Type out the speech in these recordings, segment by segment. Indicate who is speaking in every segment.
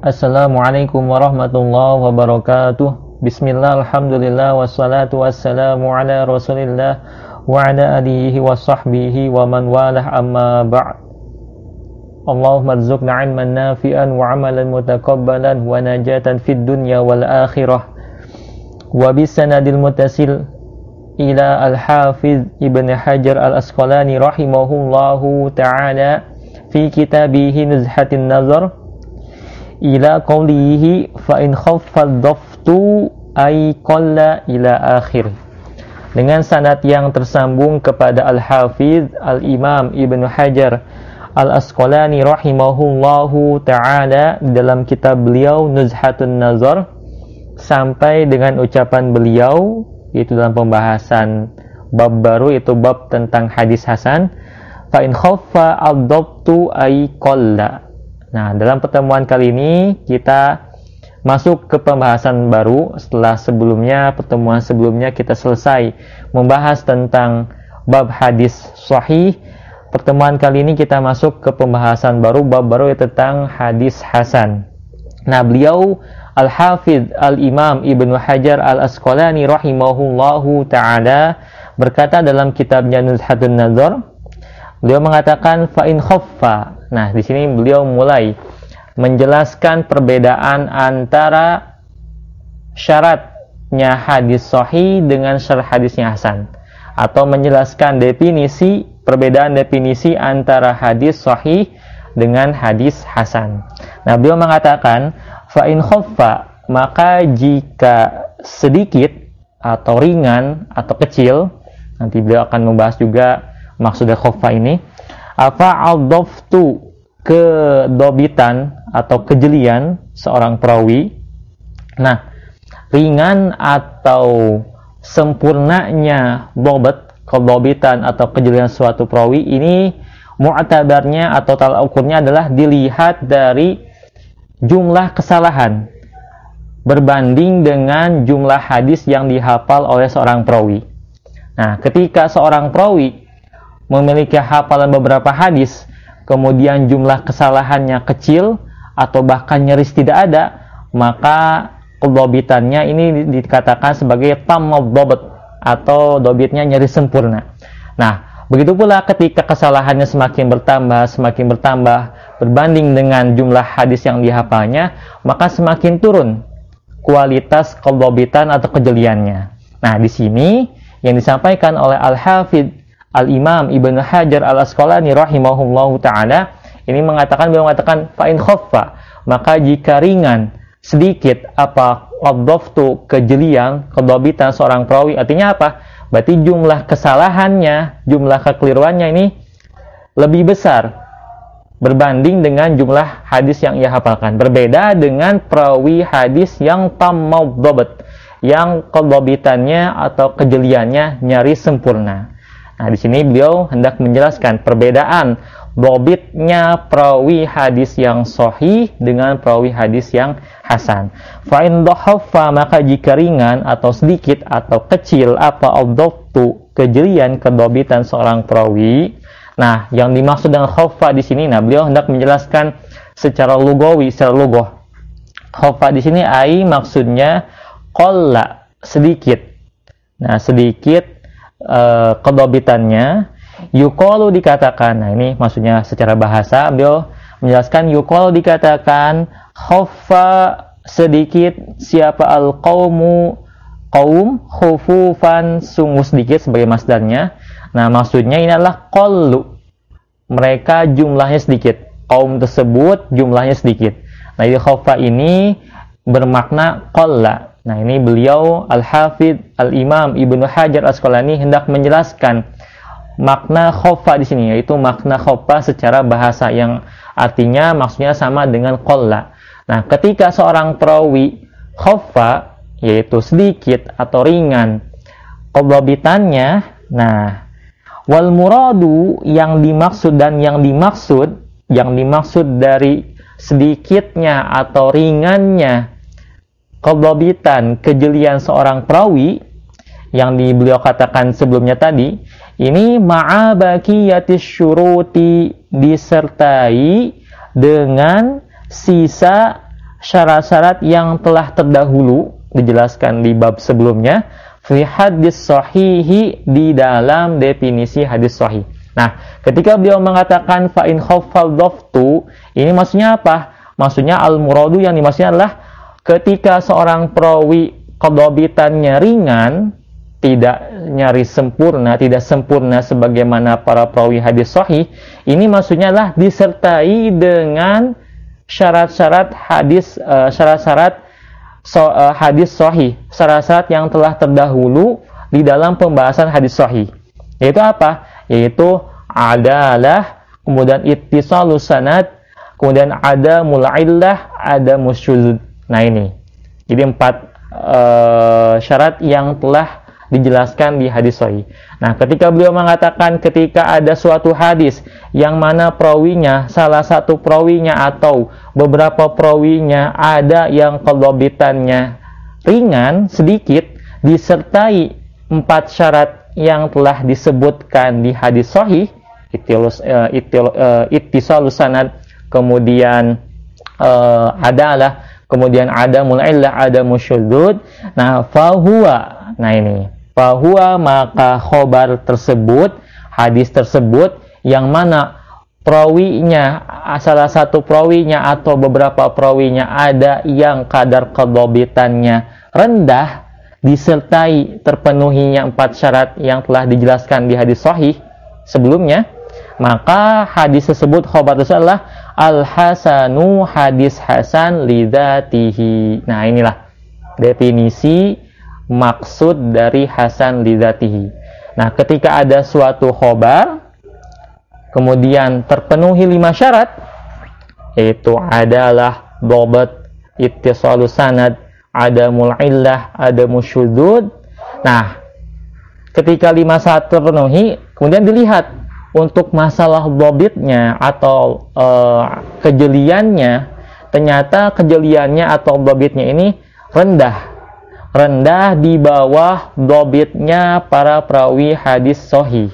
Speaker 1: Assalamualaikum warahmatullahi wabarakatuh. Bismillah, Alhamdulillah, wassalatu wassalamu ala rasulillah Wa ala alihi wa sahbihi wa man walah amma ba'd. Allahumma rizukna ilman nafi'an wa amalan mutakabbalan Wa najatan fid dunya wal akhirah. Wa bisanadil mutasil ila al-hafiz Ibn Hajar al-Asqalani rahimahullahu ta'ala Fi kitabihi nuzhatin nazar ila qawlihi fa in khaffal daftu ay qalla ila akhir. Dengan sanad yang tersambung kepada Al-Hafiz Al-Imam Ibnu Hajar Al-Asqalani rahimahullahu taala dalam kitab beliau Nuzhatun Nazar sampai dengan ucapan beliau itu dalam pembahasan bab baru itu bab tentang hadis hasan fa in khaffa al-dabtu ay qalla Nah, dalam pertemuan kali ini kita masuk ke pembahasan baru setelah sebelumnya pertemuan sebelumnya kita selesai membahas tentang bab hadis sahih. Pertemuan kali ini kita masuk ke pembahasan baru bab baru tentang hadis hasan. Nah, beliau Al-Hafidh Al-Imam Ibnu Hajar Al-Asqalani rahimahullahu taala berkata dalam kitabnya Nuzhatun Nazar Beliau mengatakan fa'in khoffa. Nah, di sini beliau mulai menjelaskan perbedaan antara syaratnya hadis sahih dengan syarat hadisnya hasan atau menjelaskan definisi perbedaan definisi antara hadis sahih dengan hadis hasan. Nah, beliau mengatakan fa'in khoffa maka jika sedikit atau ringan atau kecil nanti beliau akan membahas juga maksudnya khofa ini apa aldoftu kedobitan atau kejelian seorang perawi nah ringan atau sempurnanya bobet kedobitan atau kejelian suatu perawi ini mu'tabarnya atau tolak ukurnya adalah dilihat dari jumlah kesalahan berbanding dengan jumlah hadis yang dihafal oleh seorang perawi. Nah, ketika seorang perawi memiliki hafalan beberapa hadis, kemudian jumlah kesalahannya kecil atau bahkan nyaris tidak ada, maka dobitannya ini dikatakan sebagai tamab dobet atau dobitnya nyaris sempurna. Nah, begitu pula ketika kesalahannya semakin bertambah, semakin bertambah berbanding dengan jumlah hadis yang dihafalnya, maka semakin turun kualitas kedobitan atau kejeliannya. Nah, di sini yang disampaikan oleh Al-Hafidh Al-Imam Ibn Hajar Al-Asqalani rahimahullahu taala ini mengatakan beliau mengatakan fa'in khaffa maka jika ringan sedikit apa? Qadhaftu kejelian kedobitan seorang perawi artinya apa? Berarti jumlah kesalahannya jumlah kekeliruannya ini lebih besar berbanding dengan jumlah hadis yang ia hafalkan. Berbeda dengan perawi hadis yang tamau yang kedobitannya atau kejeliannya nyaris sempurna Nah, di sini beliau hendak menjelaskan perbedaan bobitnya perawi hadis yang sahih dengan perawi hadis yang hasan. Fa'in dohaffa maka jika ringan atau sedikit atau kecil apa obdoktu kejelian kedobitan seorang perawi. Nah, yang dimaksud dengan khaffa di sini, nah beliau hendak menjelaskan secara lugawi, secara lugoh. Khaffa di sini ai maksudnya kolla sedikit. Nah, sedikit uh, kedobitannya yukolu dikatakan nah ini maksudnya secara bahasa beliau menjelaskan yukol dikatakan khofa sedikit siapa al qaumu kaum khufufan sungguh sedikit sebagai masdarnya. Nah maksudnya ini adalah kollu mereka jumlahnya sedikit. Kaum tersebut jumlahnya sedikit. Nah jadi khofa ini bermakna kolla Nah ini beliau Al-Hafidh Al-Imam Ibnu Hajar Asqalani hendak menjelaskan makna khofa di sini yaitu makna khofa secara bahasa yang artinya maksudnya sama dengan kolla. Nah ketika seorang perawi khofa yaitu sedikit atau ringan kodobitannya, nah wal muradu yang dimaksud dan yang dimaksud yang dimaksud dari sedikitnya atau ringannya kedobitan, kejelian seorang perawi yang di beliau katakan sebelumnya tadi, ini ma'abakiyatis syuruti disertai dengan sisa syarat-syarat yang telah terdahulu dijelaskan di bab sebelumnya fi hadis sahihi di dalam definisi hadis sahih. Nah, ketika beliau mengatakan fa in khaffal ini maksudnya apa? Maksudnya al-muradu yang dimaksudnya adalah ketika seorang perawi kedobitannya ringan, tidak nyari sempurna, tidak sempurna sebagaimana para perawi hadis sahih, ini maksudnya adalah disertai dengan syarat-syarat hadis uh, syarat-syarat so, uh, hadis sahih, syarat-syarat yang telah terdahulu di dalam pembahasan hadis sahih. Yaitu apa? Yaitu adalah kemudian ittisalus sanad, kemudian ada mula'illah, ada musyuz. Nah ini. Jadi empat uh, syarat yang telah dijelaskan di hadis sahih. Nah, ketika beliau mengatakan ketika ada suatu hadis yang mana perawinya, salah satu perawinya atau beberapa perawinya ada yang kelobitannya ringan sedikit disertai empat syarat yang telah disebutkan di hadis sahih itilus uh, itil, uh, ittisalus sanad kemudian uh, adalah kemudian ada mulailah ada musyuddud nah fahuwa. Nah ini. Bahwa maka khobar tersebut, hadis tersebut yang mana perawinya salah satu perawinya atau beberapa perawinya ada yang kadar kedobitannya rendah disertai terpenuhinya empat syarat yang telah dijelaskan di hadis sahih sebelumnya. Maka hadis tersebut khobar tersebut adalah al hasanu hadis hasan lidatihi nah inilah definisi maksud dari hasan lidatihi. Nah, ketika ada suatu khobar, kemudian terpenuhi lima syarat, yaitu adalah dobat, ittisalu sanad, ada mul'illah, ada musyudud. Nah, ketika lima syarat terpenuhi, kemudian dilihat untuk masalah dobitnya atau uh, kejeliannya, ternyata kejeliannya atau dobitnya ini rendah. Rendah di bawah dobitnya para perawi hadis sohi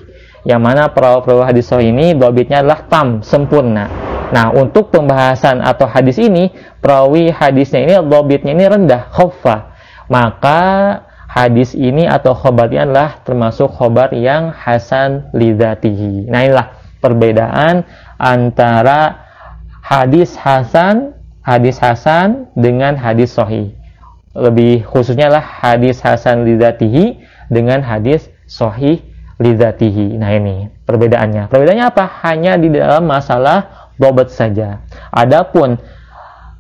Speaker 1: yang mana perawi-perawi hadis sohi ini dobitnya adalah tam, sempurna. Nah untuk pembahasan atau hadis ini perawi hadisnya ini dobitnya ini rendah, khofa maka hadis ini atau khobarnya adalah termasuk khobar yang hasan lidatihi nah inilah perbedaan antara hadis hasan hadis hasan dengan hadis sohi lebih khususnya lah hadis hasan lidatihi dengan hadis sohih lidatihi. Nah ini perbedaannya. Perbedaannya apa? Hanya di dalam masalah bobat saja. Adapun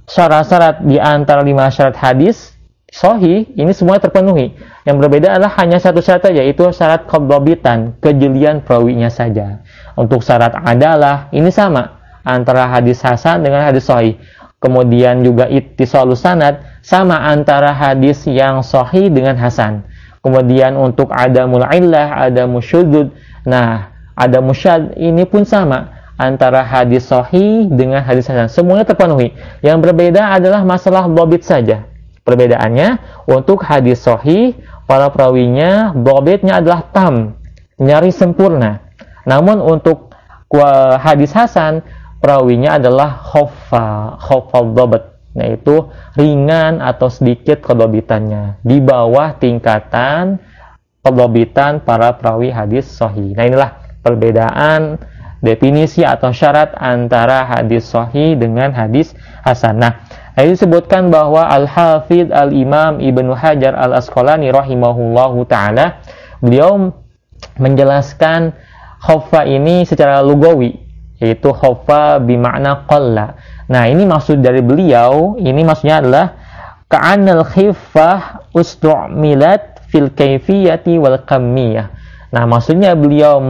Speaker 1: syarat-syarat di antara lima syarat hadis sohi ini semua terpenuhi. Yang berbeda adalah hanya satu syarat saja, yaitu syarat kedobitan, kejelian perawinya saja. Untuk syarat adalah ini sama antara hadis hasan dengan hadis sohi. Kemudian juga ittisalus sanad sama antara hadis yang sahih dengan hasan. Kemudian untuk ada mulailah, ada musyudud. Nah, ada musyad ini pun sama antara hadis sahih dengan hadis hasan. Semuanya terpenuhi. Yang berbeda adalah masalah dobit saja. Perbedaannya untuk hadis sahih para perawinya dobitnya adalah tam, nyari sempurna. Namun untuk hadis hasan perawinya adalah khofa, khofa dobit yaitu ringan atau sedikit kedobitannya di bawah tingkatan kedobitan para perawi hadis sahih. Nah inilah perbedaan definisi atau syarat antara hadis sahih dengan hadis hasan. Nah, ini disebutkan bahwa Al-Hafidh Al-Imam Ibnu Hajar Al-Asqalani rahimahullahu taala beliau menjelaskan khofa ini secara lugawi yaitu khofa bimakna qalla Nah, ini maksud dari beliau, ini maksudnya adalah ka'anal khifah ustu'milat fil kaifiyati wal kamiyah. Nah, maksudnya beliau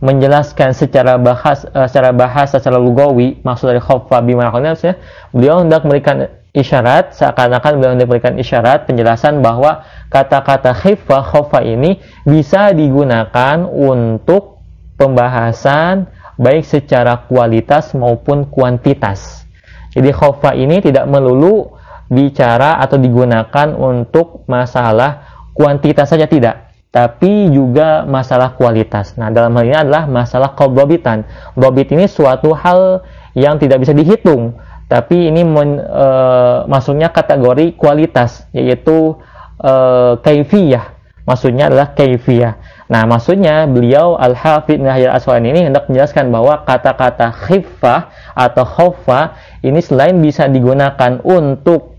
Speaker 1: menjelaskan secara bahas uh, secara bahasa secara lugawi maksud dari khaffa bima maksudnya beliau hendak memberikan isyarat seakan-akan beliau hendak memberikan isyarat penjelasan bahwa kata-kata khifah khaffa ini bisa digunakan untuk pembahasan baik secara kualitas maupun kuantitas. Jadi khofa ini tidak melulu bicara atau digunakan untuk masalah kuantitas saja tidak, tapi juga masalah kualitas. Nah, dalam hal ini adalah masalah kobobitan. Bobit ini suatu hal yang tidak bisa dihitung, tapi ini men, e, masuknya kategori kualitas yaitu e, kaifiyah maksudnya adalah kaifiyah nah maksudnya beliau Al-Hafidh Nahjar Aswalani ini hendak menjelaskan bahwa kata-kata khifah atau khofa ini selain bisa digunakan untuk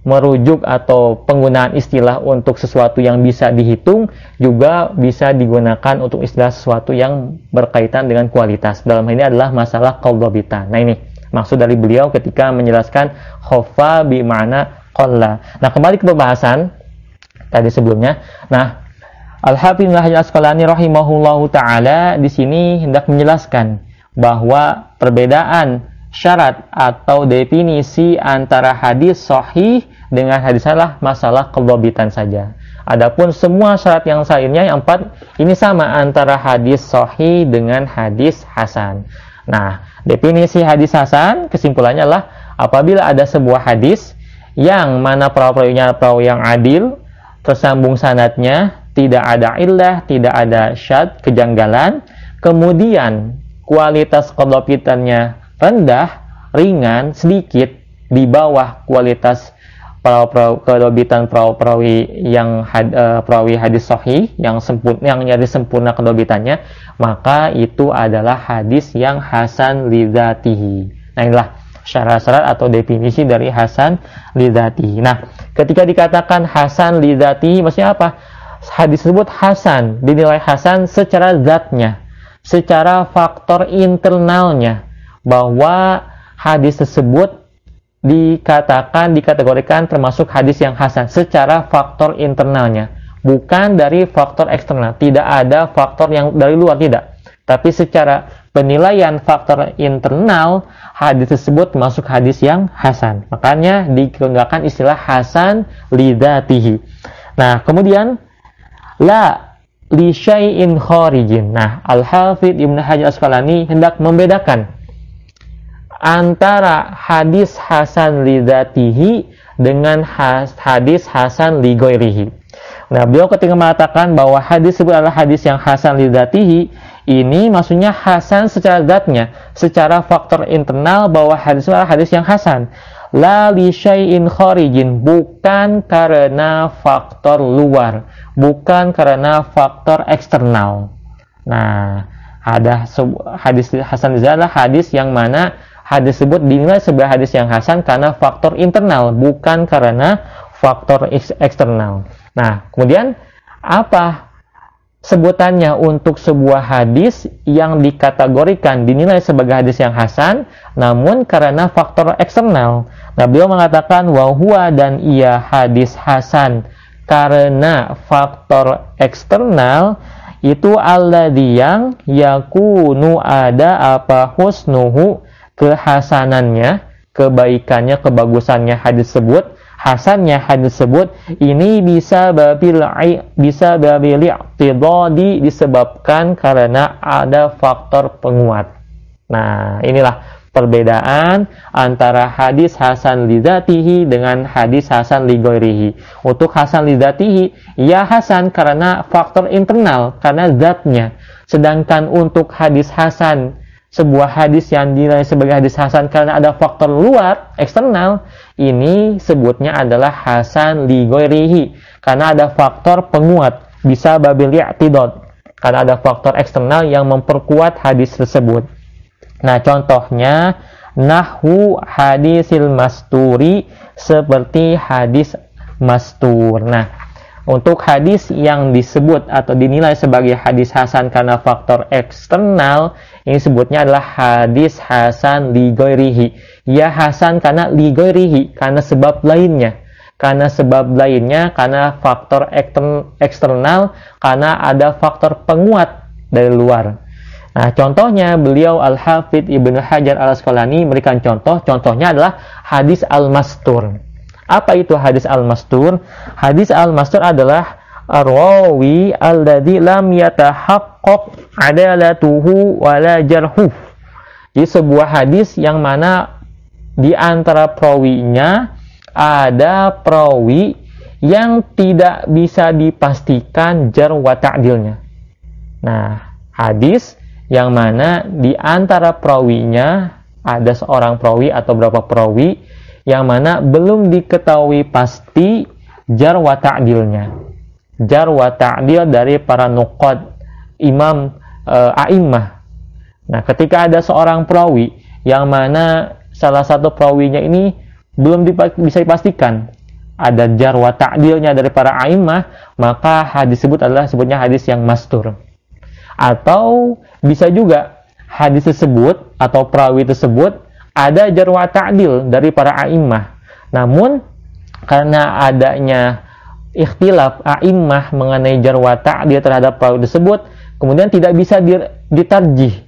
Speaker 1: merujuk atau penggunaan istilah untuk sesuatu yang bisa dihitung juga bisa digunakan untuk istilah sesuatu yang berkaitan dengan kualitas. Dalam hal ini adalah masalah qadhabita. Nah ini maksud dari beliau ketika menjelaskan khofa bi mana qalla. Nah, kembali ke pembahasan tadi sebelumnya. Nah, Al-Hafidz Asqalani rahimahullahu taala di sini hendak menjelaskan bahwa perbedaan syarat atau definisi antara hadis sahih dengan hadis salah masalah kelobitan saja. Adapun semua syarat yang lainnya yang empat ini sama antara hadis sahih dengan hadis hasan. Nah, definisi hadis hasan kesimpulannya adalah apabila ada sebuah hadis yang mana perawinya perawi yang adil, tersambung sanatnya, tidak ada illah, tidak ada syad, kejanggalan, kemudian kualitas kelobitannya rendah, ringan, sedikit di bawah kualitas kedobitan perawi yang had, uh, perawi hadis sahih yang sempurna yang nyari sempurna kedobitannya maka itu adalah hadis yang hasan lidatihi nah inilah syarat-syarat atau definisi dari hasan lidatihi nah ketika dikatakan hasan lidatihi maksudnya apa? Hadis tersebut hasan dinilai hasan secara zatnya secara faktor internalnya bahwa hadis tersebut dikatakan dikategorikan termasuk hadis yang hasan secara faktor internalnya. Bukan dari faktor eksternal. Tidak ada faktor yang dari luar tidak. Tapi secara penilaian faktor internal hadis tersebut masuk hadis yang hasan. Makanya digunakan istilah hasan lidatihi nah kemudian la li syai'in kharijin. Nah al-hafidh Ibnu Hajar Asqalani hendak membedakan antara hadis hasan lidatihi dengan hadis hasan ligoirihi. Nah, beliau ketika mengatakan bahwa hadis itu adalah hadis yang hasan lidatihi, ini maksudnya hasan secara zatnya, secara faktor internal bahwa hadis adalah hadis yang hasan. La li syai'in kharijin, bukan karena faktor luar, bukan karena faktor eksternal. Nah, ada hadis hasan itu adalah hadis yang mana hadis tersebut dinilai sebagai hadis yang hasan karena faktor internal bukan karena faktor eksternal. Nah, kemudian apa sebutannya untuk sebuah hadis yang dikategorikan dinilai sebagai hadis yang hasan namun karena faktor eksternal. Nah, beliau mengatakan wahwa dan ia hadis hasan karena faktor eksternal itu alladhi yang yakunu ada apa husnuhu kehasanannya, kebaikannya, kebagusannya hadis tersebut, hasannya hadis tersebut ini bisa babil bisa babil i'tidadi disebabkan karena ada faktor penguat. Nah, inilah perbedaan antara hadis hasan lidatihi dengan hadis hasan ligoirihi. Untuk hasan lidatihi, ya hasan karena faktor internal, karena zatnya. Sedangkan untuk hadis hasan sebuah hadis yang dinilai sebagai hadis hasan karena ada faktor luar eksternal ini sebutnya adalah hasan li goirihi karena ada faktor penguat bisa babil i'tidad. Karena ada faktor eksternal yang memperkuat hadis tersebut. Nah contohnya nahwu hadisil masturi seperti hadis mastur. Nah untuk hadis yang disebut atau dinilai sebagai hadis hasan karena faktor eksternal, ini sebutnya adalah hadis hasan ligoirihi. Ya hasan karena ligoirihi, karena sebab lainnya. Karena sebab lainnya, karena faktor eksternal, karena ada faktor penguat dari luar. Nah, contohnya beliau Al-Hafidh Ibnu Hajar Al-Asqalani memberikan contoh, contohnya adalah hadis Al-Mastur. Apa itu hadis al-mastur? Hadis al-mastur adalah arwawi alladhi lam yatahaqqaq adalatuhu wala jarhuh. Di sebuah hadis yang mana di antara perawinya ada perawi yang tidak bisa dipastikan jar wa ta'dilnya. Nah, hadis yang mana di antara perawinya ada seorang perawi atau berapa perawi yang mana belum diketahui pasti jar wa ta'dilnya. Jar wa ta'dil dari para nuqad imam e, a'immah. Nah, ketika ada seorang perawi yang mana salah satu perawinya ini belum bisa dipastikan ada jar wa ta'dilnya dari para a'immah, maka hadis tersebut adalah sebutnya hadis yang mastur. Atau bisa juga hadis tersebut atau perawi tersebut ada jar wa ta'dil dari para a'immah. Namun karena adanya ikhtilaf a'immah mengenai jar wa ta'dil terhadap perawi tersebut, kemudian tidak bisa ditarjih,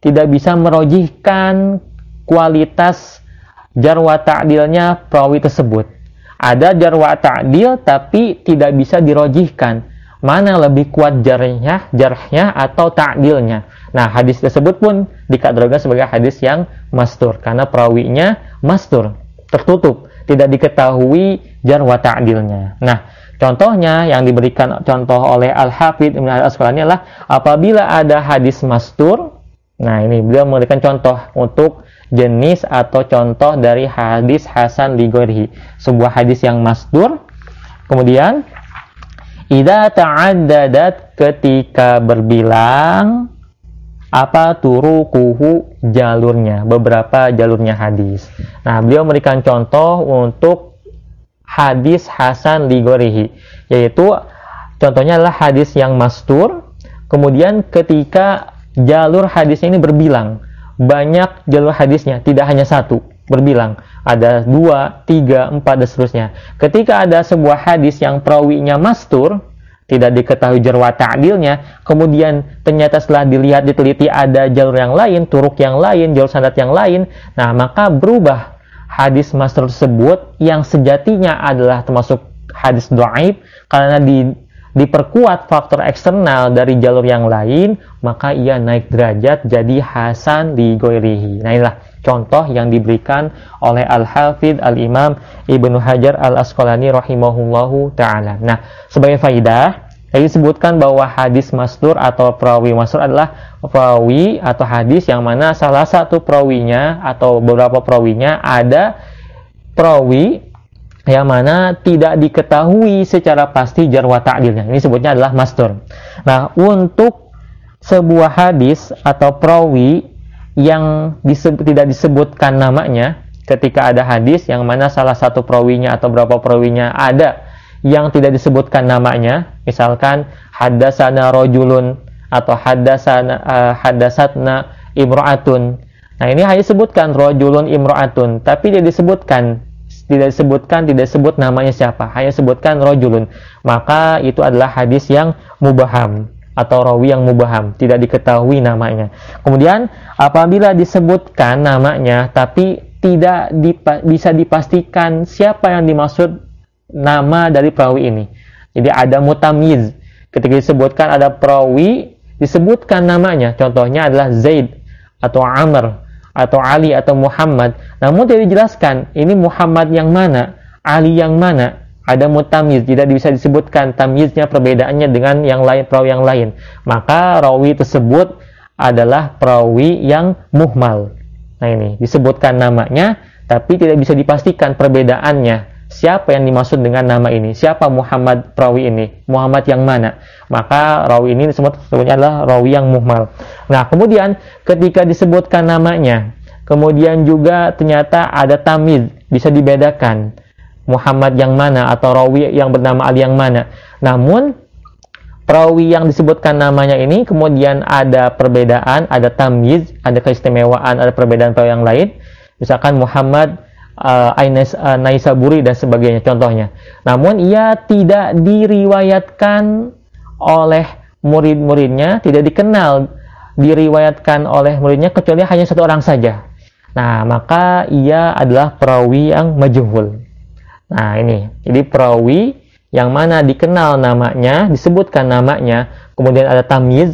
Speaker 1: tidak bisa merojihkan kualitas jar wa ta'dilnya perawi tersebut ada jarwa ta'dil tapi tidak bisa dirojihkan. Mana lebih kuat jarnya, jarhnya atau ta'dilnya. Nah, hadis tersebut pun dikategorikan sebagai hadis yang mastur karena perawinya mastur, tertutup, tidak diketahui jarwa ta'dilnya. Nah, contohnya yang diberikan contoh oleh Al-Hafidh Ibn Al-Asqalani adalah apabila ada hadis mastur, nah ini beliau memberikan contoh untuk jenis atau contoh dari hadis Hasan Ligorhi sebuah hadis yang masdur kemudian Ida ta'addadat ketika berbilang apa turukuhu jalurnya beberapa jalurnya hadis nah beliau memberikan contoh untuk hadis Hasan Ligorihi yaitu contohnya adalah hadis yang mastur kemudian ketika jalur hadisnya ini berbilang banyak jalur hadisnya, tidak hanya satu, berbilang. Ada dua, tiga, empat, dan seterusnya. Ketika ada sebuah hadis yang perawinya mastur, tidak diketahui jarwa ta'dilnya, kemudian ternyata setelah dilihat, diteliti ada jalur yang lain, turuk yang lain, jalur sandat yang lain, nah maka berubah hadis mastur tersebut yang sejatinya adalah termasuk hadis doaib karena di diperkuat faktor eksternal dari jalur yang lain, maka ia naik derajat jadi hasan di goirihi. Nah inilah contoh yang diberikan oleh Al-Hafidh Al-Imam Ibnu Hajar Al-Asqalani rahimahullahu ta'ala. Nah, sebagai faidah, tadi disebutkan bahwa hadis mastur atau perawi mastur adalah perawi atau hadis yang mana salah satu perawinya atau beberapa perawinya ada perawi yang mana tidak diketahui secara pasti jarwa ta'dilnya. Ini sebutnya adalah mastur. Nah, untuk sebuah hadis atau perawi yang disebut, tidak disebutkan namanya ketika ada hadis yang mana salah satu perawinya atau berapa perawinya ada yang tidak disebutkan namanya, misalkan hadasana rojulun atau hadasana uh, hadasatna imro'atun. Nah, ini hanya disebutkan rojulun imro'atun, tapi dia disebutkan tidak disebutkan, tidak sebut namanya siapa, hanya sebutkan rojulun. Maka itu adalah hadis yang mubaham atau rawi yang mubaham, tidak diketahui namanya. Kemudian apabila disebutkan namanya tapi tidak dipa bisa dipastikan siapa yang dimaksud nama dari perawi ini. Jadi ada mutamiz. Ketika disebutkan ada perawi, disebutkan namanya. Contohnya adalah Zaid atau Amr atau Ali atau Muhammad. Namun tidak dijelaskan ini Muhammad yang mana, Ali yang mana. Ada mutamiz, tidak bisa disebutkan tamyiznya perbedaannya dengan yang lain perawi yang lain. Maka rawi tersebut adalah perawi yang muhmal. Nah ini disebutkan namanya tapi tidak bisa dipastikan perbedaannya. Siapa yang dimaksud dengan nama ini? Siapa Muhammad perawi ini? Muhammad yang mana? Maka rawi ini disebut sebutnya adalah rawi yang muhmal. Nah, kemudian ketika disebutkan namanya, kemudian juga ternyata ada tamiz, bisa dibedakan Muhammad yang mana atau rawi yang bernama Ali yang mana. Namun perawi yang disebutkan namanya ini kemudian ada perbedaan, ada tamiz, ada keistimewaan, ada perbedaan perawi yang lain. Misalkan Muhammad uh, uh, Naisaburi dan sebagainya contohnya. Namun ia tidak diriwayatkan oleh murid-muridnya, tidak dikenal diriwayatkan oleh muridnya kecuali hanya satu orang saja. Nah, maka ia adalah perawi yang majhul. Nah, ini. Jadi perawi yang mana dikenal namanya, disebutkan namanya, kemudian ada tamyiz,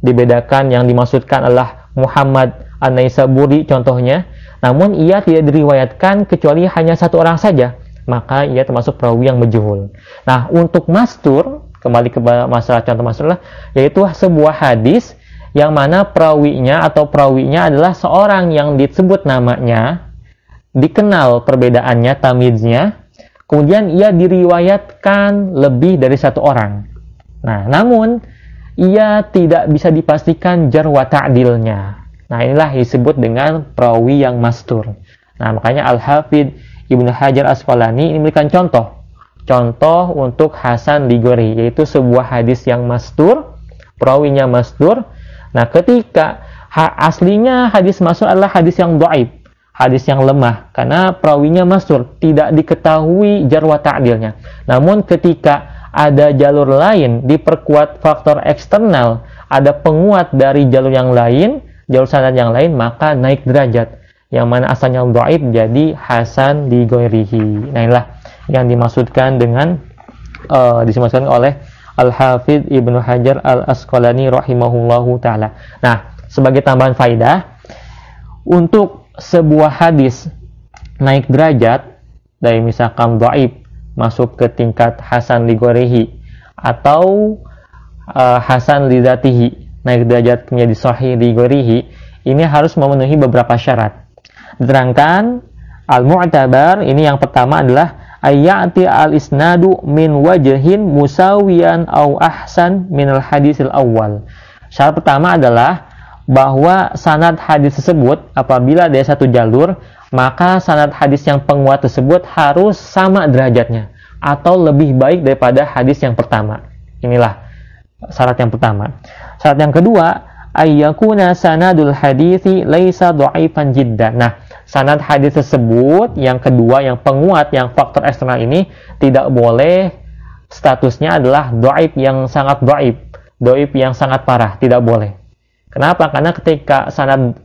Speaker 1: dibedakan yang dimaksudkan adalah Muhammad An-Naisaburi contohnya, namun ia tidak diriwayatkan kecuali hanya satu orang saja, maka ia termasuk perawi yang majhul. Nah, untuk mastur, kembali ke masalah contoh mastur lah, yaitu sebuah hadis yang mana perawinya atau perawinya adalah seorang yang disebut namanya, dikenal perbedaannya, tamiznya, kemudian ia diriwayatkan lebih dari satu orang. Nah, namun ia tidak bisa dipastikan jarwa ta'dilnya. Nah, inilah disebut dengan perawi yang mastur. Nah, makanya Al-Hafidh Ibnu Hajar Asqalani ini memberikan contoh. Contoh untuk Hasan Ligori, yaitu sebuah hadis yang mastur, perawinya mastur, Nah, ketika aslinya hadis masuk adalah hadis yang doaib, hadis yang lemah, karena perawinya masur, tidak diketahui jarwa ta'dilnya. Namun ketika ada jalur lain, diperkuat faktor eksternal, ada penguat dari jalur yang lain, jalur sanad yang lain, maka naik derajat. Yang mana asalnya doaib jadi hasan di goirihi. Nah inilah yang dimaksudkan dengan uh, oleh Al-Hafidh Ibnu Hajar Al-Asqalani rahimahullahu taala. Nah, sebagai tambahan faidah untuk sebuah hadis naik derajat dari misalkan dhaif masuk ke tingkat hasan ligorehi atau uh, hasan lidatihi naik derajat menjadi sahih ligorehi ini harus memenuhi beberapa syarat. Diterangkan al-mu'tabar ini yang pertama adalah ayati al isnadu min wajhin musawiyan au ahsan min al hadisil awal. Syarat pertama adalah bahwa sanad hadis tersebut apabila dari satu jalur maka sanad hadis yang penguat tersebut harus sama derajatnya atau lebih baik daripada hadis yang pertama. Inilah syarat yang pertama. Syarat yang kedua, ayyakuna sanadul hadisi laisa dhaifan jiddan. Nah, sanad hadis tersebut yang kedua yang penguat yang faktor eksternal ini tidak boleh statusnya adalah doib yang sangat doib doib yang sangat parah tidak boleh kenapa? Karena ketika sanad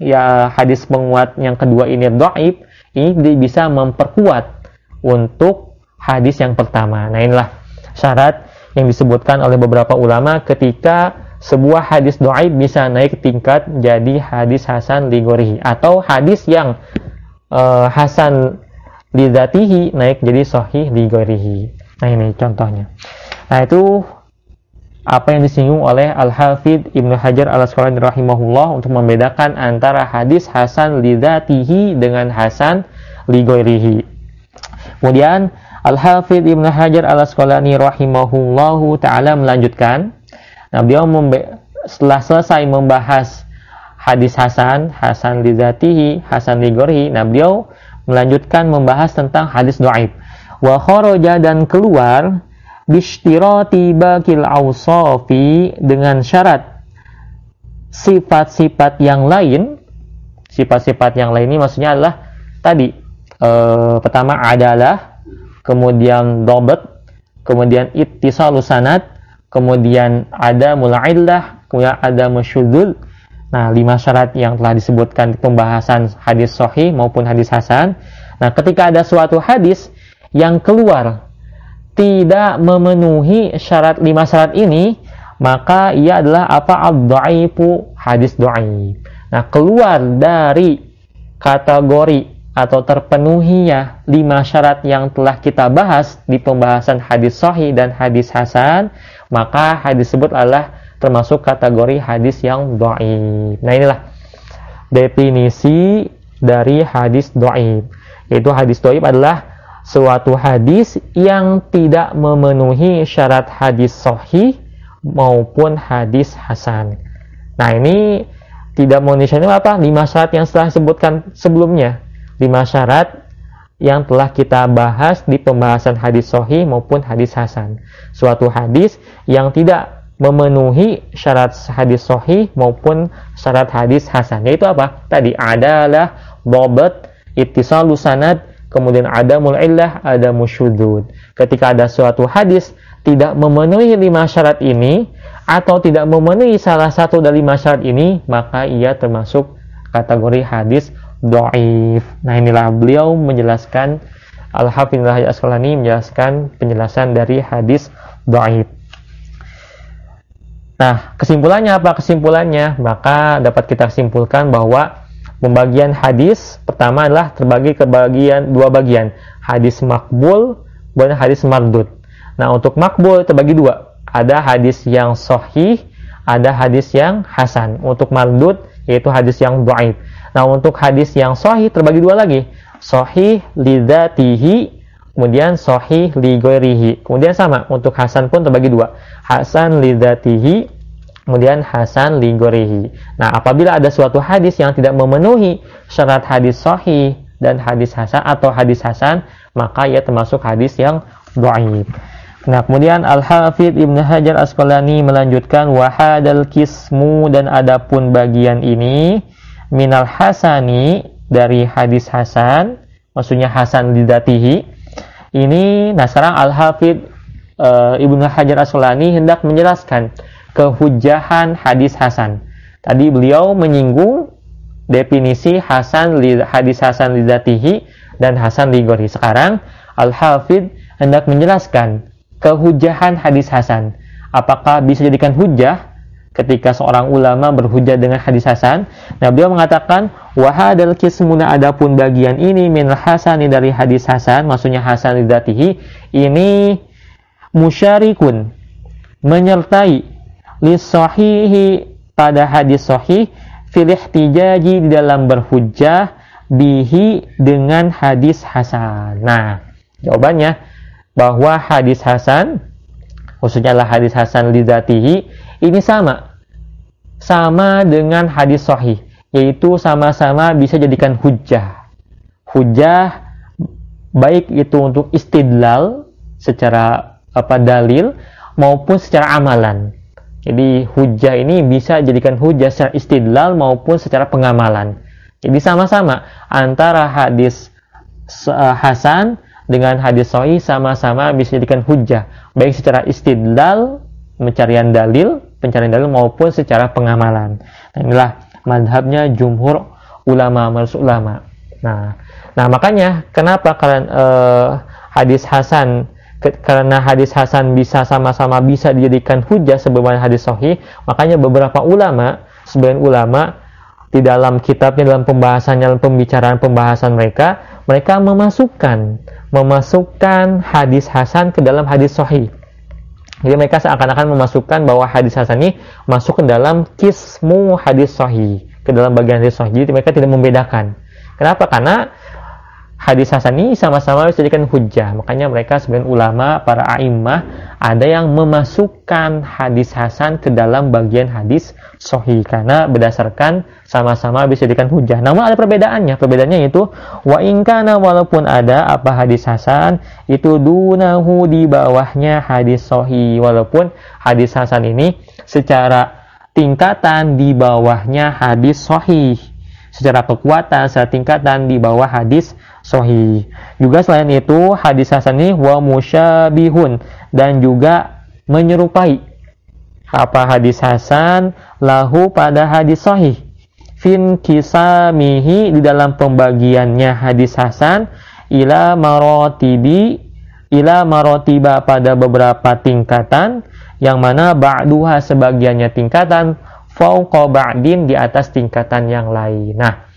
Speaker 1: ya hadis penguat yang kedua ini doib ini bisa memperkuat untuk hadis yang pertama. Nah inilah syarat yang disebutkan oleh beberapa ulama ketika sebuah hadis doaib bisa naik tingkat jadi hadis hasan ligorihi atau hadis yang uh, hasan lidatihi naik jadi sahih ligorihi nah ini contohnya. Nah itu apa yang disinggung oleh Al-Hafidh Ibnu Hajar al-Asqalani rahimahullah untuk membedakan antara hadis hasan lidatihi dengan hasan ligoirihi. Kemudian Al-Hafidh Ibnu Hajar al-Asqalani rahimahullahu taala melanjutkan Nah, beliau setelah selesai membahas hadis Hasan, Hasan Zatihi, Hasan Ligorhi, nah beliau melanjutkan membahas tentang hadis doaib. Wa dan keluar bishtirati bakil awsafi dengan syarat sifat-sifat yang lain sifat-sifat yang lain ini maksudnya adalah tadi eh, pertama adalah kemudian dobet kemudian ittisalus sanad kemudian ada mula'illah, kemudian ada masyudul. Nah, lima syarat yang telah disebutkan di pembahasan hadis sahih maupun hadis hasan. Nah, ketika ada suatu hadis yang keluar tidak memenuhi syarat lima syarat ini, maka ia adalah apa ad-dha'ifu hadis dhaif. Nah, keluar dari kategori atau terpenuhi ya lima syarat yang telah kita bahas di pembahasan hadis sahih dan hadis hasan, maka hadis tersebut adalah termasuk kategori hadis yang dhaif. Nah, inilah definisi dari hadis dhaif. Yaitu hadis dhaif adalah suatu hadis yang tidak memenuhi syarat hadis sahih maupun hadis hasan. Nah, ini tidak memenuhi syarat apa? Lima syarat yang setelah disebutkan sebelumnya lima syarat yang telah kita bahas di pembahasan hadis sohi maupun hadis hasan. Suatu hadis yang tidak memenuhi syarat hadis sohi maupun syarat hadis hasan. Yaitu apa? Tadi adalah bobat, ittisalu sanad, kemudian ada mul'illah, ada musyudud. Ketika ada suatu hadis tidak memenuhi lima syarat ini, atau tidak memenuhi salah satu dari lima syarat ini, maka ia termasuk kategori hadis do'if. Nah inilah beliau menjelaskan Al-Hafidh Asqalani menjelaskan penjelasan dari hadis do'if. Nah, kesimpulannya apa? Kesimpulannya, maka dapat kita simpulkan bahwa pembagian hadis pertama adalah terbagi ke bagian dua bagian, hadis makbul dan hadis mardud. Nah, untuk makbul terbagi dua. Ada hadis yang sahih, ada hadis yang hasan. Untuk mardud yaitu hadis yang dhaif. Nah, untuk hadis yang sahih terbagi dua lagi. Sahih lidzatihi kemudian sahih li ghairihi. Kemudian sama untuk hasan pun terbagi dua. Hasan lidzatihi kemudian hasan li ghairihi. Nah, apabila ada suatu hadis yang tidak memenuhi syarat hadis sahih dan hadis hasan atau hadis hasan, maka ia termasuk hadis yang dhaif. Nah, kemudian Al-Hafidh Ibn Hajar Asqalani melanjutkan wahadal kismu dan adapun bagian ini minal hasani dari hadis hasan, maksudnya hasan didatihi. Ini nah sekarang Al-Hafidh e, Ibnu Hajar Asqalani hendak menjelaskan kehujahan hadis hasan. Tadi beliau menyinggung definisi hasan hadis hasan didatihi dan hasan ligori. Sekarang Al-Hafidh hendak menjelaskan kehujahan hadis hasan. Apakah bisa jadikan hujah ketika seorang ulama berhujah dengan hadis hasan? Nah, beliau mengatakan wahadal kismuna adapun bagian ini min hasani dari hadis hasan, maksudnya hasan lidatihi, ini musyarikun menyertai lisahihi pada hadis sahih fil ihtijaji di dalam berhujjah bihi dengan hadis hasan. Nah, jawabannya bahwa hadis hasan khususnya lah hadis hasan lidatihi ini sama. Sama dengan hadis sahih yaitu sama-sama bisa jadikan hujah hujah baik itu untuk istidlal secara apa dalil maupun secara amalan jadi hujah ini bisa jadikan hujah secara istidlal maupun secara pengamalan. Jadi sama-sama antara hadis uh, hasan dengan hadis sahih sama-sama bisa dijadikan hujah. Baik secara istidlal pencarian dalil pencarian dalil maupun secara pengamalan. Nah, inilah madhabnya jumhur ulama menurut ulama. Nah nah makanya kenapa kalian uh, hadis hasan karena hadis hasan bisa sama-sama bisa dijadikan hujah sebagaimana hadis sahih makanya beberapa ulama sebagian ulama di dalam kitabnya dalam pembahasannya dalam pembicaraan pembahasan mereka mereka memasukkan memasukkan hadis hasan ke dalam hadis sahih. Jadi mereka seakan-akan memasukkan bahwa hadis hasan ini masuk ke dalam kismu hadis sahih, ke dalam bagian hadis sahih. Jadi mereka tidak membedakan. Kenapa? Karena hadis hasan ini sama-sama bisa dijadikan hujah. Makanya mereka sebagian ulama, para a'immah, ada yang memasukkan hadis hasan ke dalam bagian hadis sohi. Karena berdasarkan sama-sama bisa dijadikan hujah. Namun ada perbedaannya. Perbedaannya itu, wa ingkana walaupun ada apa hadis hasan, itu dunahu di bawahnya hadis sohi. Walaupun hadis hasan ini secara tingkatan di bawahnya hadis sohi. Secara kekuatan, secara tingkatan di bawah hadis sohi. Juga selain itu hadis hasan ini wa musyabihun dan juga menyerupai apa hadis hasan lahu pada hadis sahih fin kisamihi di dalam pembagiannya hadis hasan ila marotibi ila marotiba pada beberapa tingkatan yang mana ba'duha sebagiannya tingkatan fauqa ba'din di atas tingkatan yang lain. Nah,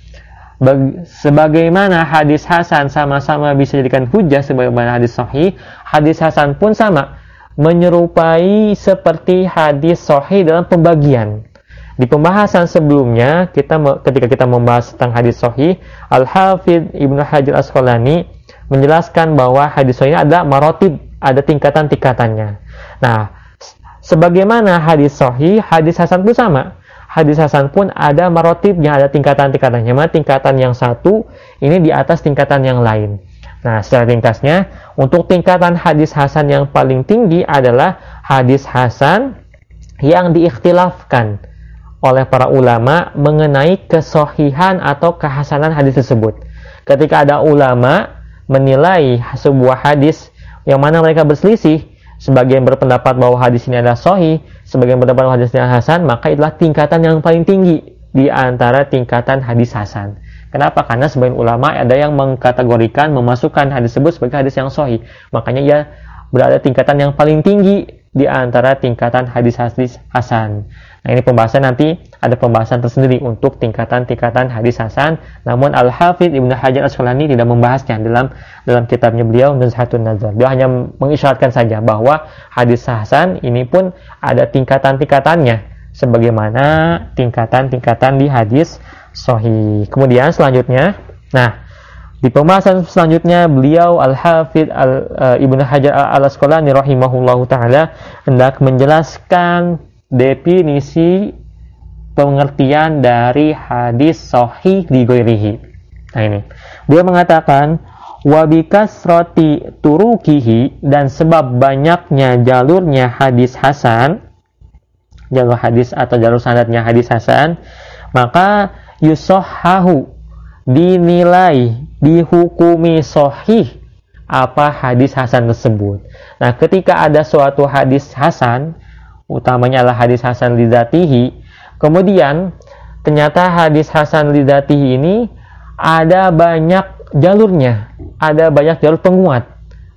Speaker 1: sebagaimana hadis hasan sama-sama bisa dijadikan hujah sebagaimana hadis sahih, hadis hasan pun sama menyerupai seperti hadis sahih dalam pembagian. Di pembahasan sebelumnya, kita ketika kita membahas tentang hadis sahih, Al-Hafidh Ibnu Hajar Asqalani menjelaskan bahwa hadis sahih ada marotib, ada tingkatan-tingkatannya. Nah, sebagaimana hadis sahih, hadis hasan pun sama hadis hasan pun ada marotibnya, ada tingkatan-tingkatannya. Mana tingkatan yang satu ini di atas tingkatan yang lain. Nah, secara ringkasnya, untuk tingkatan hadis hasan yang paling tinggi adalah hadis hasan yang diikhtilafkan oleh para ulama mengenai kesohihan atau kehasanan hadis tersebut. Ketika ada ulama menilai sebuah hadis yang mana mereka berselisih, sebagian berpendapat bahwa hadis ini adalah sahih, sebagian berpendapat bahwa hadis ini adalah hasan, maka itulah tingkatan yang paling tinggi di antara tingkatan hadis hasan. Kenapa? Karena sebagian ulama ada yang mengkategorikan, memasukkan hadis tersebut sebagai hadis yang sahih. Makanya ia berada tingkatan yang paling tinggi di antara tingkatan hadis-hadis hasan. Nah, ini pembahasan nanti ada pembahasan tersendiri untuk tingkatan-tingkatan hadis hasan. Namun Al-Hafidh Ibnu Hajar Asqalani tidak membahasnya dalam dalam kitabnya beliau Nuzhatun Nazar. Dia hanya mengisyaratkan saja bahwa hadis hasan ini pun ada tingkatan-tingkatannya sebagaimana tingkatan-tingkatan di hadis sahih. Kemudian selanjutnya, nah di pembahasan selanjutnya beliau Al-Hafidh Al, uh, Ibnu Hajar Al-Asqalani rahimahullahu taala hendak menjelaskan definisi pengertian dari hadis sahih di goirihi. Nah ini, dia mengatakan wabikas roti turukihi dan sebab banyaknya jalurnya hadis Hasan jalur hadis atau jalur sanadnya hadis Hasan maka yusohahu dinilai dihukumi sohih apa hadis Hasan tersebut nah ketika ada suatu hadis Hasan utamanya adalah hadis Hasan lidatihi kemudian ternyata hadis Hasan lidatihi ini ada banyak jalurnya ada banyak jalur penguat,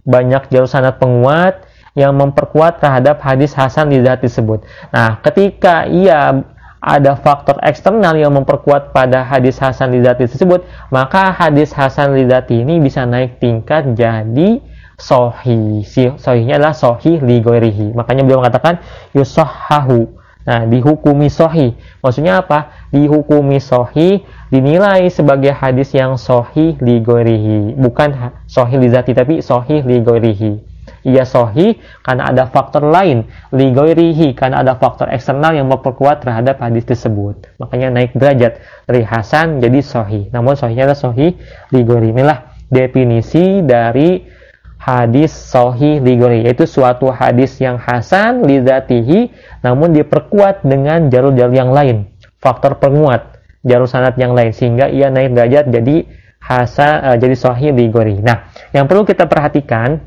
Speaker 1: banyak jalur sanad penguat yang memperkuat terhadap hadis hasan lidah tersebut. Nah, ketika ia ada faktor eksternal yang memperkuat pada hadis hasan lidati tersebut, maka hadis hasan lidati ini bisa naik tingkat jadi sohi. Si sohinya adalah sohi ligoirihi. Makanya beliau mengatakan yusohahu. Nah, dihukumi sohi. Maksudnya apa? Dihukumi sohi dinilai sebagai hadis yang sohi li goirihi bukan sohi li zati tapi sohi li goirihi ia sohi karena ada faktor lain. Li goirihi karena ada faktor eksternal yang memperkuat terhadap hadis tersebut. Makanya naik derajat. Dari hasan jadi sohi. Namun sohinya adalah sohi li goirihi inilah definisi dari hadis sohi ligori yaitu suatu hadis yang hasan lidatihi namun diperkuat dengan jalur-jalur yang lain. Faktor penguat jalur sanat yang lain sehingga ia naik derajat jadi hasa uh, jadi sahih di gori. Nah, yang perlu kita perhatikan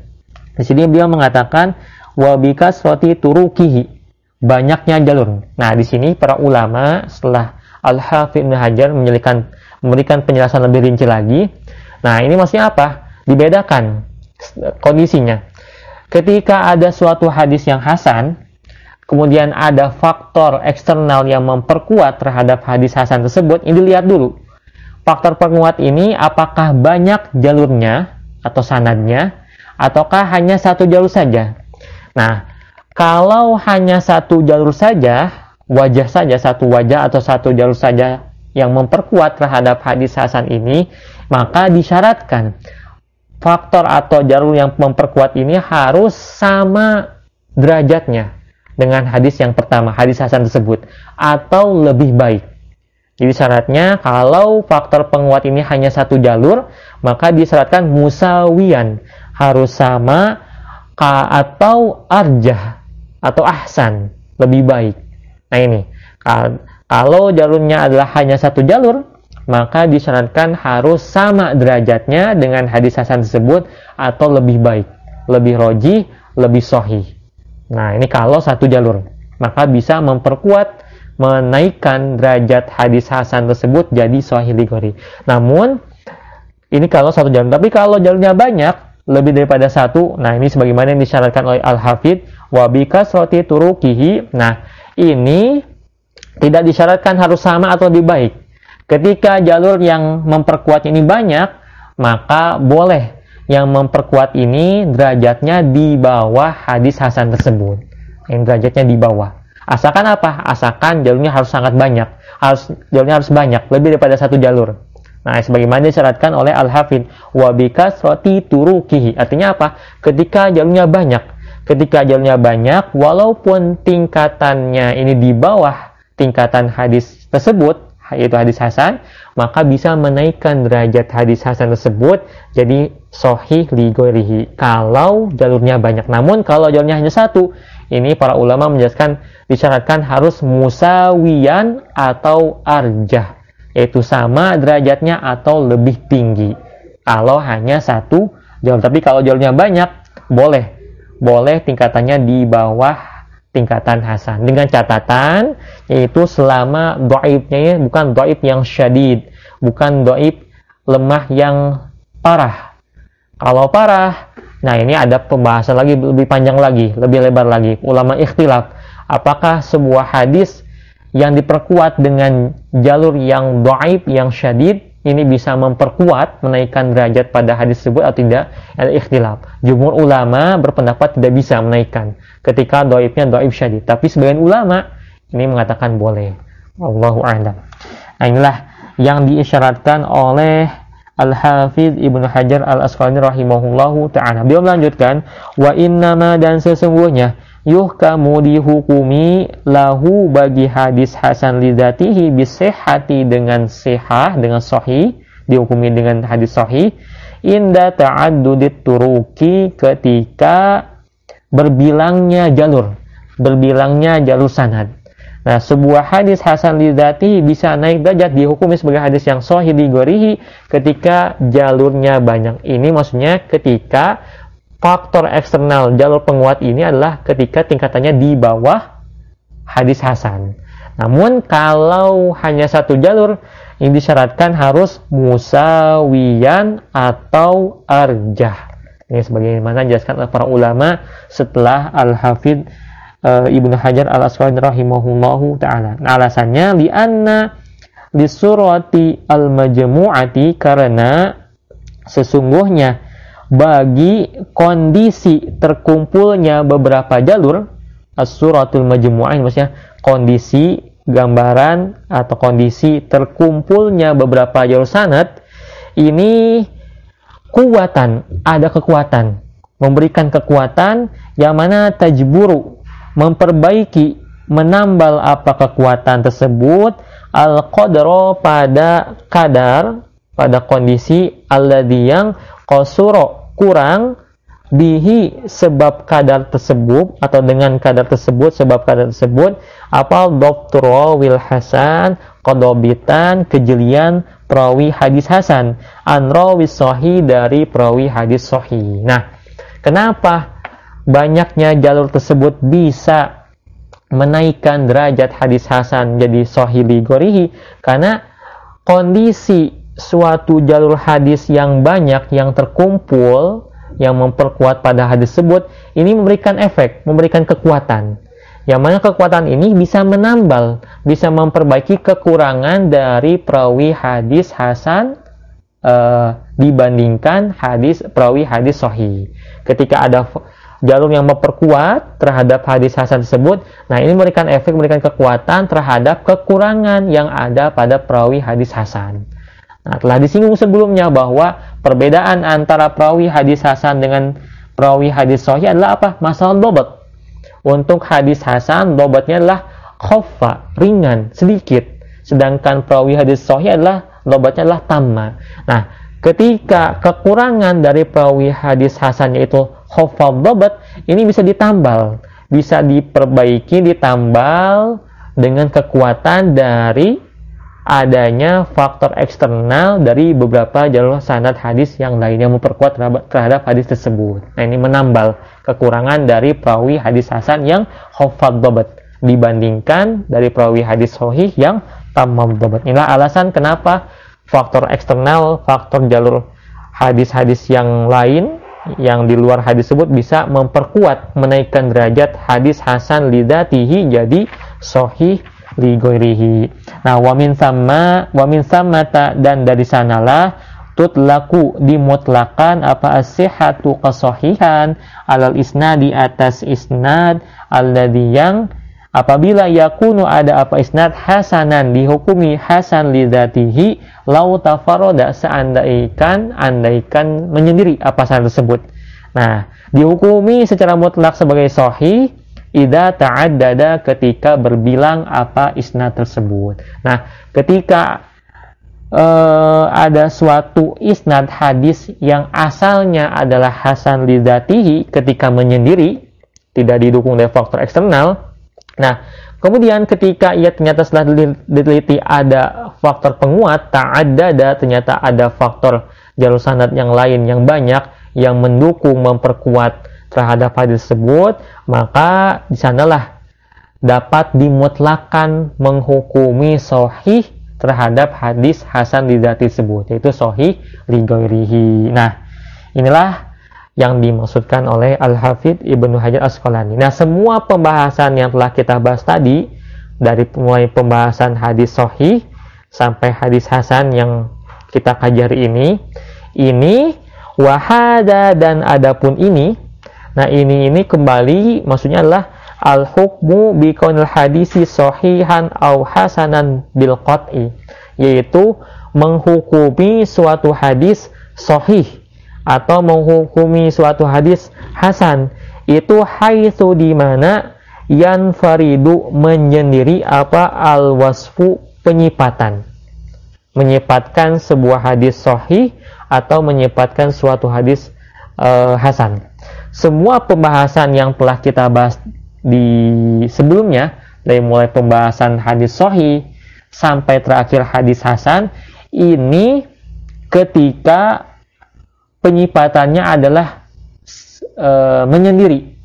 Speaker 1: di sini beliau mengatakan wabikas roti turukihi banyaknya jalur. Nah, di sini para ulama setelah Al-Hafidh Ibn Hajar memberikan, memberikan penjelasan lebih rinci lagi. Nah, ini maksudnya apa? Dibedakan kondisinya. Ketika ada suatu hadis yang hasan, kemudian ada faktor eksternal yang memperkuat terhadap hadis hasan tersebut, ini dilihat dulu. Faktor penguat ini apakah banyak jalurnya atau sanadnya, ataukah hanya satu jalur saja? Nah, kalau hanya satu jalur saja, wajah saja, satu wajah atau satu jalur saja yang memperkuat terhadap hadis hasan ini, maka disyaratkan faktor atau jalur yang memperkuat ini harus sama derajatnya dengan hadis yang pertama, hadis hasan tersebut, atau lebih baik. Jadi syaratnya kalau faktor penguat ini hanya satu jalur, maka disyaratkan musawian harus sama atau arjah atau ahsan lebih baik. Nah ini kalau jalurnya adalah hanya satu jalur, maka disyaratkan harus sama derajatnya dengan hadis hasan tersebut atau lebih baik, lebih roji, lebih sohih. Nah, ini kalau satu jalur, maka bisa memperkuat menaikkan derajat hadis hasan tersebut jadi sahih ligori. Namun ini kalau satu jalur, tapi kalau jalurnya banyak, lebih daripada satu, nah ini sebagaimana yang disyaratkan oleh Al-Hafidh wabika roti turukihi. Nah, ini tidak disyaratkan harus sama atau lebih baik. Ketika jalur yang memperkuat ini banyak, maka boleh yang memperkuat ini derajatnya di bawah hadis hasan tersebut. Yang derajatnya di bawah. Asalkan apa? Asalkan jalurnya harus sangat banyak. Harus jalurnya harus banyak, lebih daripada satu jalur. Nah, sebagaimana disyaratkan oleh Al-Hafidh, wa roti turukihi. Artinya apa? Ketika jalurnya banyak, ketika jalurnya banyak, walaupun tingkatannya ini di bawah tingkatan hadis tersebut, yaitu hadis hasan, maka bisa menaikkan derajat hadis hasan tersebut jadi sohih ligorihi kalau jalurnya banyak. Namun kalau jalurnya hanya satu, ini para ulama menjelaskan disyaratkan harus musawiyan atau arjah, yaitu sama derajatnya atau lebih tinggi. Kalau hanya satu jalur, tapi kalau jalurnya banyak, boleh, boleh tingkatannya di bawah tingkatan hasan. Dengan catatan yaitu selama doibnya ya, bukan doib yang syadid. Bukan doib lemah yang parah. Kalau parah nah ini ada pembahasan lagi lebih panjang lagi lebih lebar lagi. Ulama ikhtilaf apakah sebuah hadis yang diperkuat dengan jalur yang doib yang syadid ini bisa memperkuat menaikkan derajat pada hadis tersebut atau tidak ada ikhtilaf jumhur ulama berpendapat tidak bisa menaikkan ketika doibnya doib syadid tapi sebagian ulama ini mengatakan boleh. Allahu a'lam. Nah, inilah yang diisyaratkan oleh Al-Hafidh Ibnu Hajar Al-Asqalani rahimahullahu taala. Beliau melanjutkan, wa innama dan sesungguhnya yuhkamu dihukumi lahu bagi hadis hasan lidatihi bisehati dengan sehah dengan sahih dihukumi dengan hadis sahih inda ta'addudit turuki ketika berbilangnya jalur berbilangnya jalur sanad Nah, sebuah hadis hasan lidati bisa naik derajat dihukumi sebagai hadis yang sahih digorihi ketika jalurnya banyak. Ini maksudnya ketika faktor eksternal jalur penguat ini adalah ketika tingkatannya di bawah hadis hasan. Namun kalau hanya satu jalur ini disyaratkan harus musawiyan atau arjah. Ini sebagaimana dijelaskan oleh para ulama setelah Al-Hafidh e, Ibnu Hajar Al-Asqalani rahimahullahu taala. Nah, alasannya lianna surati al-majmu'ati karena sesungguhnya bagi kondisi terkumpulnya beberapa jalur as-suratul majmu'ah maksudnya kondisi gambaran atau kondisi terkumpulnya beberapa jalur sanad ini kuatan ada kekuatan memberikan kekuatan yang mana tajburu memperbaiki menambal apa kekuatan tersebut al qadro pada kadar pada kondisi alladhi yang qasuro kurang bihi sebab kadar tersebut atau dengan kadar tersebut sebab kadar tersebut apa doktor wil hasan kodobitan kejelian perawi hadis hasan. Anrawi sohi dari perawi hadis sohi nah kenapa banyaknya jalur tersebut bisa menaikkan derajat hadis hasan jadi sohi ligorihi karena kondisi suatu jalur hadis yang banyak yang terkumpul yang memperkuat pada hadis tersebut ini memberikan efek, memberikan kekuatan. Yang mana kekuatan ini bisa menambal, bisa memperbaiki kekurangan dari perawi hadis hasan uh, dibandingkan hadis perawi hadis sahih. Ketika ada jalur yang memperkuat terhadap hadis hasan tersebut, nah ini memberikan efek, memberikan kekuatan terhadap kekurangan yang ada pada perawi hadis hasan. Nah, telah disinggung sebelumnya bahwa perbedaan antara perawi hadis hasan dengan perawi hadis sahih adalah apa? Masalah dobat. Untuk hadis hasan, dobatnya adalah khofa, ringan, sedikit. Sedangkan perawi hadis sahih adalah dobatnya adalah tamma. Nah, ketika kekurangan dari perawi hadis hasan yaitu khofa dobat, ini bisa ditambal. Bisa diperbaiki, ditambal dengan kekuatan dari adanya faktor eksternal dari beberapa jalur sanad hadis yang lainnya memperkuat terhadap hadis tersebut. Nah, ini menambal kekurangan dari perawi hadis hasan yang khafad dobat dibandingkan dari perawi hadis sahih yang tamam dobat. Inilah alasan kenapa faktor eksternal, faktor jalur hadis-hadis yang lain yang di luar hadis tersebut bisa memperkuat menaikkan derajat hadis hasan lidatihi jadi sahih li Nah, wa min sama wa min samata dan dari sanalah tutlaku dimutlakan apa as-sihhatu kesahihan alal isnadi atas isnad alladhi yang apabila yakunu ada apa isnad hasanan dihukumi hasan lidzatihi lau tafaroda seandaikan andaikan menyendiri apa sanad tersebut. Nah, dihukumi secara mutlak sebagai sahih Ida ta'addada ketika berbilang apa isnad tersebut. Nah, ketika uh, ada suatu isnad hadis yang asalnya adalah hasan lidatihi ketika menyendiri, tidak didukung oleh faktor eksternal. Nah, kemudian ketika ia ternyata setelah diteliti ada faktor penguat, ta'addada ternyata ada faktor jalur sanad yang lain yang banyak yang mendukung memperkuat terhadap hadis tersebut, maka di sanalah dapat dimutlakan menghukumi sohih terhadap hadis hasan di dati tersebut, yaitu sohih ligoirihi. Nah, inilah yang dimaksudkan oleh Al-Hafidh Ibnu Hajar Asqalani. Nah, semua pembahasan yang telah kita bahas tadi, dari mulai pembahasan hadis sohih sampai hadis hasan yang kita kaji hari ini, ini wahada dan adapun ini Nah ini ini kembali maksudnya adalah al-hukmu bikonil hadisi sohihan au hasanan bil qat'i yaitu menghukumi suatu hadis sohih atau menghukumi suatu hadis hasan. Itu haitsu di mana yan faridu menyendiri apa al wasfu penyipatan. Menyifatkan sebuah hadis sohih atau menyifatkan suatu hadis uh, hasan semua pembahasan yang telah kita bahas di sebelumnya dari mulai pembahasan hadis sohi sampai terakhir hadis hasan ini ketika penyipatannya adalah e, menyendiri.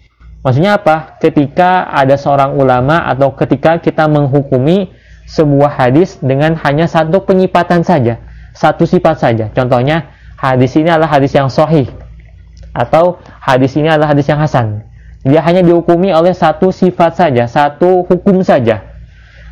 Speaker 1: Maksudnya apa? Ketika ada seorang ulama atau ketika kita menghukumi sebuah hadis dengan hanya satu penyipatan saja satu sifat saja. Contohnya hadis ini adalah hadis yang sohi atau hadis ini adalah hadis yang hasan dia hanya dihukumi oleh satu sifat saja, satu hukum saja.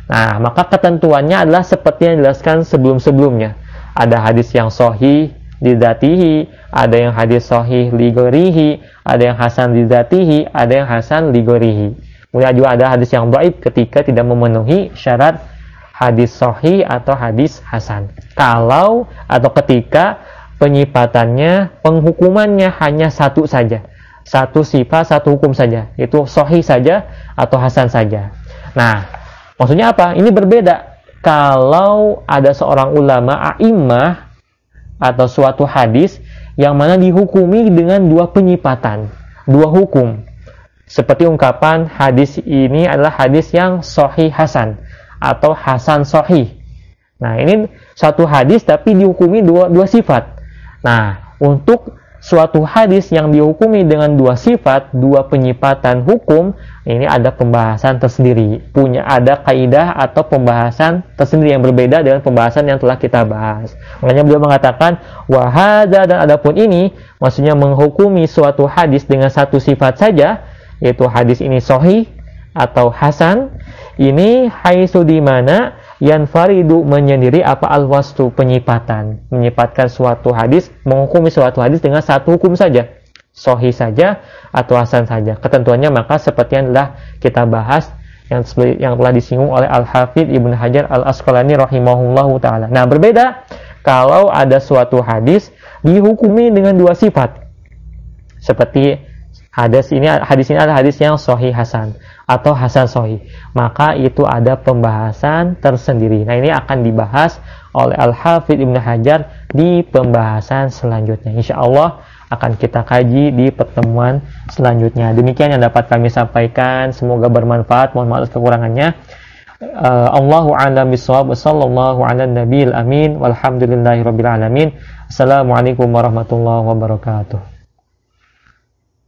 Speaker 1: Nah, maka ketentuannya adalah seperti yang dijelaskan sebelum-sebelumnya. Ada hadis yang sohi didatihi, ada yang hadis sohi ligorihi, ada yang hasan didatihi, ada yang hasan ligorihi. Kemudian juga ada hadis yang baik ketika tidak memenuhi syarat hadis sohi atau hadis hasan. Kalau atau ketika penyipatannya, penghukumannya hanya satu saja satu sifat, satu hukum saja. Itu sohi saja atau hasan saja. Nah, maksudnya apa? Ini berbeda. Kalau ada seorang ulama a'imah atau suatu hadis yang mana dihukumi dengan dua penyipatan, dua hukum. Seperti ungkapan hadis ini adalah hadis yang sohi hasan atau hasan sohi. Nah, ini satu hadis tapi dihukumi dua, dua sifat. Nah, untuk suatu hadis yang dihukumi dengan dua sifat, dua penyipatan hukum, ini ada pembahasan tersendiri. Punya ada kaidah atau pembahasan tersendiri yang berbeda dengan pembahasan yang telah kita bahas. Makanya beliau mengatakan wahada dan adapun ini maksudnya menghukumi suatu hadis dengan satu sifat saja, yaitu hadis ini sohi atau hasan. Ini haisu di mana yang faridu menyendiri apa al-wastu penyipatan menyipatkan suatu hadis menghukumi suatu hadis dengan satu hukum saja sohi saja atau hasan saja ketentuannya maka seperti yang telah kita bahas yang yang telah disinggung oleh Al-Hafidh Ibnu Hajar Al-Asqalani rahimahullahu taala. Nah, berbeda kalau ada suatu hadis dihukumi dengan dua sifat. Seperti hadis ini hadis ini adalah hadis yang sahih hasan atau hasan sohi maka itu ada pembahasan tersendiri. Nah ini akan dibahas oleh Al-Hafidh Ibn Hajar di pembahasan selanjutnya. Insya Allah akan kita kaji di pertemuan selanjutnya. Demikian yang dapat kami sampaikan. Semoga bermanfaat. Mohon maaf kekurangannya. Uh, Allahu a'lam bishawab sallallahu ala nabiyil amin. Walhamdulillahirabbil alamin. Assalamualaikum warahmatullahi wabarakatuh